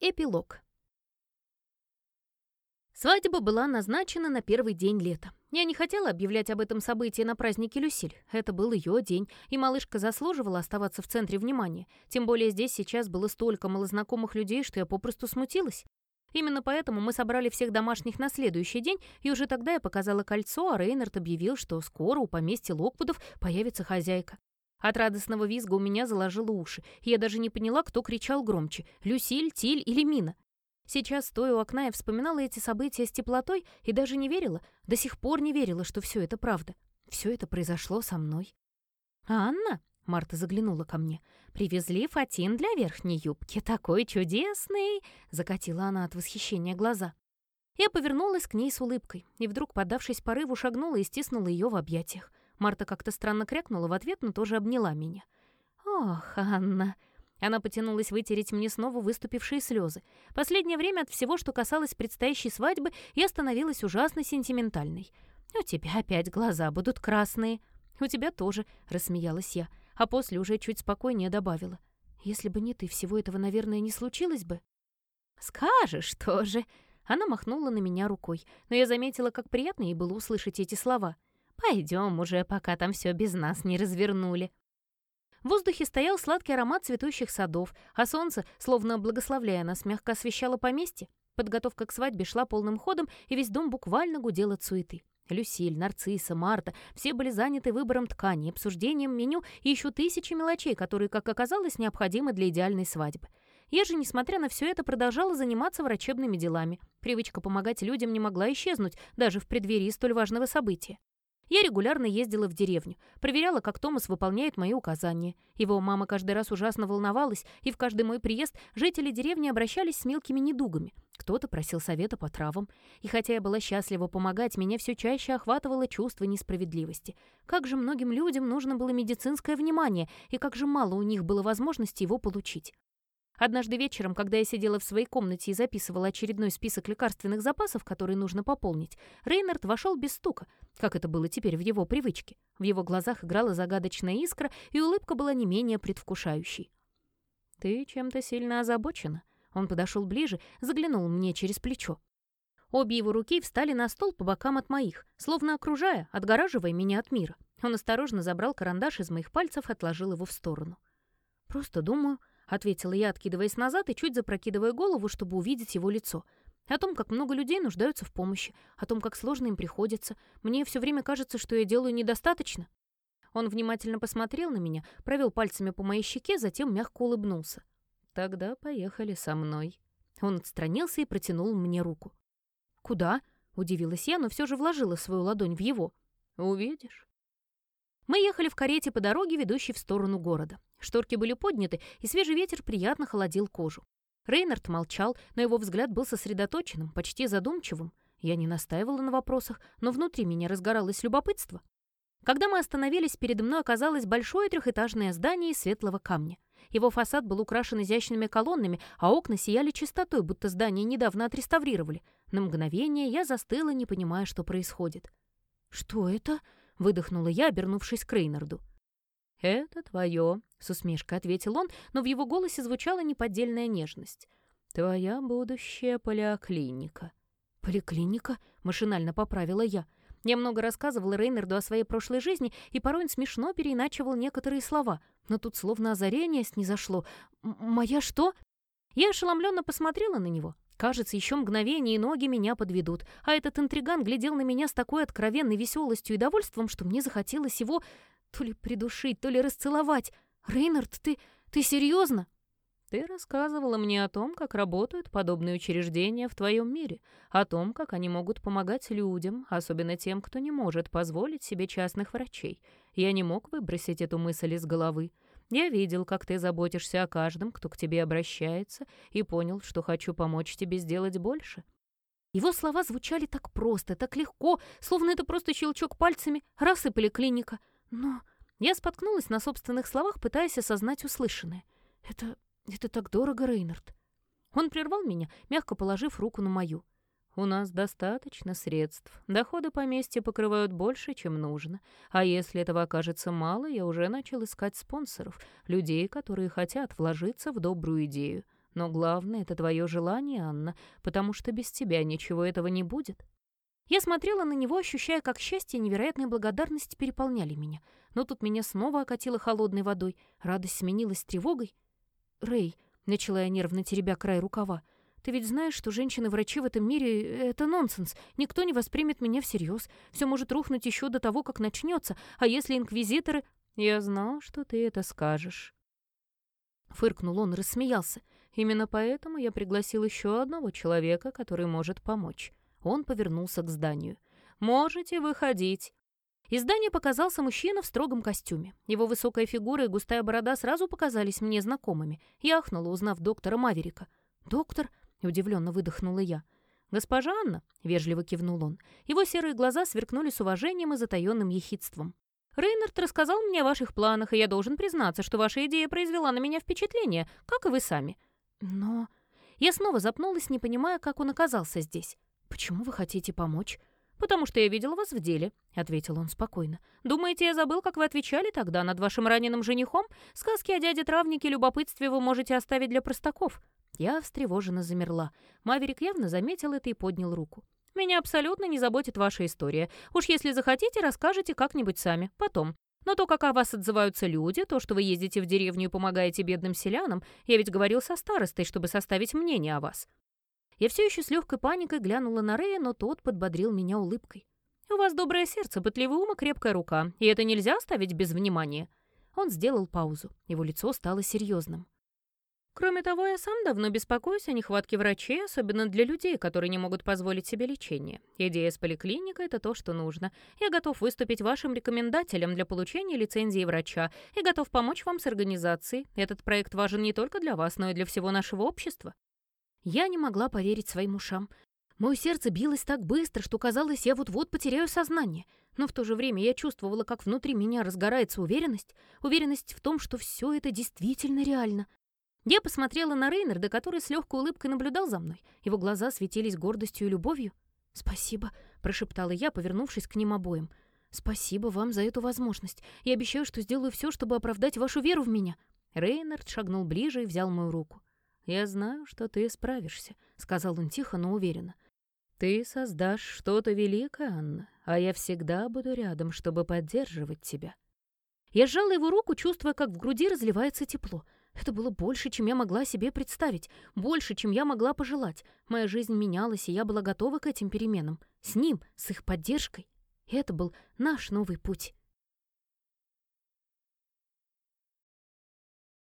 Эпилог. Свадьба была назначена на первый день лета. Я не хотела объявлять об этом событии на празднике Люсиль. Это был ее день, и малышка заслуживала оставаться в центре внимания. Тем более здесь сейчас было столько малознакомых людей, что я попросту смутилась. Именно поэтому мы собрали всех домашних на следующий день, и уже тогда я показала кольцо, а Рейнард объявил, что скоро у поместья Локвудов появится хозяйка. От радостного визга у меня заложило уши, я даже не поняла, кто кричал громче — Люсиль, Тиль или Мина. Сейчас, стоя у окна, я вспоминала эти события с теплотой и даже не верила, до сих пор не верила, что все это правда. Все это произошло со мной. «Анна?» — Марта заглянула ко мне. «Привезли фатин для верхней юбки. Такой чудесный!» — закатила она от восхищения глаза. Я повернулась к ней с улыбкой и вдруг, поддавшись порыву, шагнула и стиснула ее в объятиях. Марта как-то странно крякнула в ответ, но тоже обняла меня. «Ох, Анна!» Она потянулась вытереть мне снова выступившие слезы. Последнее время от всего, что касалось предстоящей свадьбы, я становилась ужасно сентиментальной. «У тебя опять глаза будут красные». «У тебя тоже», — рассмеялась я, а после уже чуть спокойнее добавила. «Если бы не ты, всего этого, наверное, не случилось бы». «Скажешь тоже». Она махнула на меня рукой, но я заметила, как приятно ей было услышать эти слова — Пойдем уже, пока там все без нас не развернули». В воздухе стоял сладкий аромат цветущих садов, а солнце, словно благословляя нас, мягко освещало поместье. Подготовка к свадьбе шла полным ходом, и весь дом буквально гудел от суеты. Люсиль, Нарцисса, Марта — все были заняты выбором ткани, обсуждением меню и еще тысячи мелочей, которые, как оказалось, необходимы для идеальной свадьбы. Я же, несмотря на все это, продолжала заниматься врачебными делами. Привычка помогать людям не могла исчезнуть даже в преддверии столь важного события. Я регулярно ездила в деревню, проверяла, как Томас выполняет мои указания. Его мама каждый раз ужасно волновалась, и в каждый мой приезд жители деревни обращались с мелкими недугами. Кто-то просил совета по травам. И хотя я была счастлива помогать, меня все чаще охватывало чувство несправедливости. Как же многим людям нужно было медицинское внимание, и как же мало у них было возможности его получить. Однажды вечером, когда я сидела в своей комнате и записывала очередной список лекарственных запасов, которые нужно пополнить, Рейнард вошел без стука, как это было теперь в его привычке. В его глазах играла загадочная искра, и улыбка была не менее предвкушающей. «Ты чем-то сильно озабочена?» Он подошел ближе, заглянул мне через плечо. Обе его руки встали на стол по бокам от моих, словно окружая, отгораживая меня от мира. Он осторожно забрал карандаш из моих пальцев и отложил его в сторону. «Просто думаю, ответила я, откидываясь назад и чуть запрокидывая голову, чтобы увидеть его лицо. О том, как много людей нуждаются в помощи, о том, как сложно им приходится. Мне все время кажется, что я делаю недостаточно. Он внимательно посмотрел на меня, провел пальцами по моей щеке, затем мягко улыбнулся. «Тогда поехали со мной». Он отстранился и протянул мне руку. «Куда?» — удивилась я, но все же вложила свою ладонь в его. «Увидишь». Мы ехали в карете по дороге, ведущей в сторону города. Шторки были подняты, и свежий ветер приятно холодил кожу. Рейнард молчал, но его взгляд был сосредоточенным, почти задумчивым. Я не настаивала на вопросах, но внутри меня разгоралось любопытство. Когда мы остановились, передо мной оказалось большое трехэтажное здание из светлого камня. Его фасад был украшен изящными колоннами, а окна сияли чистотой, будто здание недавно отреставрировали. На мгновение я застыла, не понимая, что происходит. «Что это?» — выдохнула я, обернувшись к Рейнарду. «Это твое», — с усмешкой ответил он, но в его голосе звучала неподдельная нежность. «Твоя будущая поликлиника». «Поликлиника?» — машинально поправила я. Я много рассказывала Рейнарду о своей прошлой жизни, и порой он смешно переиначивал некоторые слова. Но тут словно озарение снизошло. «Моя что?» Я ошеломленно посмотрела на него. Кажется, еще мгновение, и ноги меня подведут. А этот интриган глядел на меня с такой откровенной веселостью и довольством, что мне захотелось его то ли придушить, то ли расцеловать. «Рейнард, ты... ты серьезно?» «Ты рассказывала мне о том, как работают подобные учреждения в твоем мире, о том, как они могут помогать людям, особенно тем, кто не может позволить себе частных врачей. Я не мог выбросить эту мысль из головы. Я видел, как ты заботишься о каждом, кто к тебе обращается, и понял, что хочу помочь тебе сделать больше». Его слова звучали так просто, так легко, словно это просто щелчок пальцами, рассыпали клиника. Но я споткнулась на собственных словах, пытаясь осознать услышанное. «Это... это так дорого, Рейнард». Он прервал меня, мягко положив руку на мою. У нас достаточно средств. Доходы поместья покрывают больше, чем нужно. А если этого окажется мало, я уже начал искать спонсоров, людей, которые хотят вложиться в добрую идею. Но главное — это твое желание, Анна, потому что без тебя ничего этого не будет». Я смотрела на него, ощущая, как счастье и невероятная благодарность переполняли меня. Но тут меня снова окатило холодной водой, радость сменилась тревогой. «Рэй», — начала я нервно теребя край рукава, — ты ведь знаешь, что женщины-врачи в этом мире — это нонсенс. Никто не воспримет меня всерьез. Все может рухнуть еще до того, как начнется. А если инквизиторы... Я знал, что ты это скажешь. Фыркнул он и рассмеялся. Именно поэтому я пригласил еще одного человека, который может помочь. Он повернулся к зданию. «Можете выходить». Из здания показался мужчина в строгом костюме. Его высокая фигура и густая борода сразу показались мне знакомыми. Я ахнула, узнав доктора Маверика. «Доктор?» — удивленно выдохнула я. «Госпожа Анна», — вежливо кивнул он, его серые глаза сверкнули с уважением и затаённым ехидством. «Рейнард рассказал мне о ваших планах, и я должен признаться, что ваша идея произвела на меня впечатление, как и вы сами». «Но...» Я снова запнулась, не понимая, как он оказался здесь. «Почему вы хотите помочь?» «Потому что я видел вас в деле», — ответил он спокойно. «Думаете, я забыл, как вы отвечали тогда над вашим раненым женихом? Сказки о дяде-травнике любопытстве вы можете оставить для простаков. Я встревоженно замерла. Маверик явно заметил это и поднял руку. «Меня абсолютно не заботит ваша история. Уж если захотите, расскажете как-нибудь сами, потом. Но то, как о вас отзываются люди, то, что вы ездите в деревню и помогаете бедным селянам, я ведь говорил со старостой, чтобы составить мнение о вас». Я все еще с легкой паникой глянула на Рея, но тот подбодрил меня улыбкой. «У вас доброе сердце, пытливый ум и крепкая рука, и это нельзя оставить без внимания». Он сделал паузу. Его лицо стало серьезным. Кроме того, я сам давно беспокоюсь о нехватке врачей, особенно для людей, которые не могут позволить себе лечение. Идея с поликлиникой — это то, что нужно. Я готов выступить вашим рекомендателем для получения лицензии врача и готов помочь вам с организацией. Этот проект важен не только для вас, но и для всего нашего общества». Я не могла поверить своим ушам. Мое сердце билось так быстро, что казалось, я вот-вот потеряю сознание. Но в то же время я чувствовала, как внутри меня разгорается уверенность, уверенность в том, что все это действительно реально. Я посмотрела на Рейнарда, который с легкой улыбкой наблюдал за мной. Его глаза светились гордостью и любовью. «Спасибо», — прошептала я, повернувшись к ним обоим. «Спасибо вам за эту возможность. Я обещаю, что сделаю все, чтобы оправдать вашу веру в меня». Рейнард шагнул ближе и взял мою руку. «Я знаю, что ты справишься», — сказал он тихо, но уверенно. «Ты создашь что-то великое, Анна, а я всегда буду рядом, чтобы поддерживать тебя». Я сжала его руку, чувствуя, как в груди разливается тепло — это было больше, чем я могла себе представить, больше, чем я могла пожелать. Моя жизнь менялась, и я была готова к этим переменам. С ним, с их поддержкой. И это был наш новый путь.